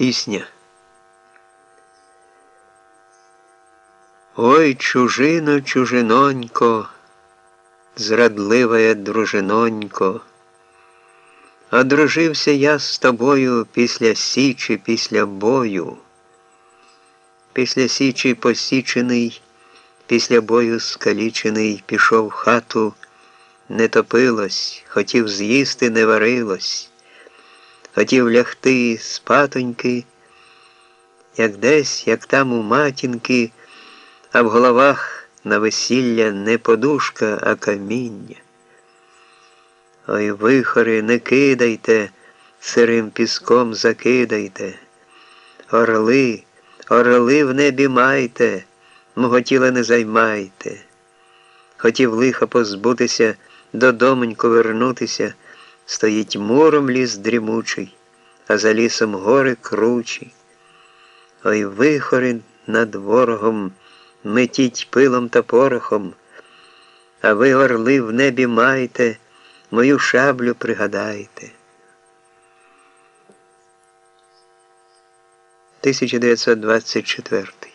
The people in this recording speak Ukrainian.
Пісня. Ой, чужино, чужинонько, зрадливая дружинонько, одружився я з тобою після січі, після бою, після січі посічений, після бою скалічений, пішов в хату, не топилось, хотів з'їсти, не варилось хотів лягти спатоньки, як десь, як там у матінки, а в головах на весілля не подушка, а каміння. Ой, вихори, не кидайте, сирим піском закидайте, орли, орли в небі майте, мого не займайте. Хотів лиха позбутися, додомоньку вернутися стоїть муром ліс дрімучий, а за лісом гори кручі. Ой вихори над ворогом, метіть пилом та порохом, а ви орли в небі майте, мою шаблю пригадайте. 1924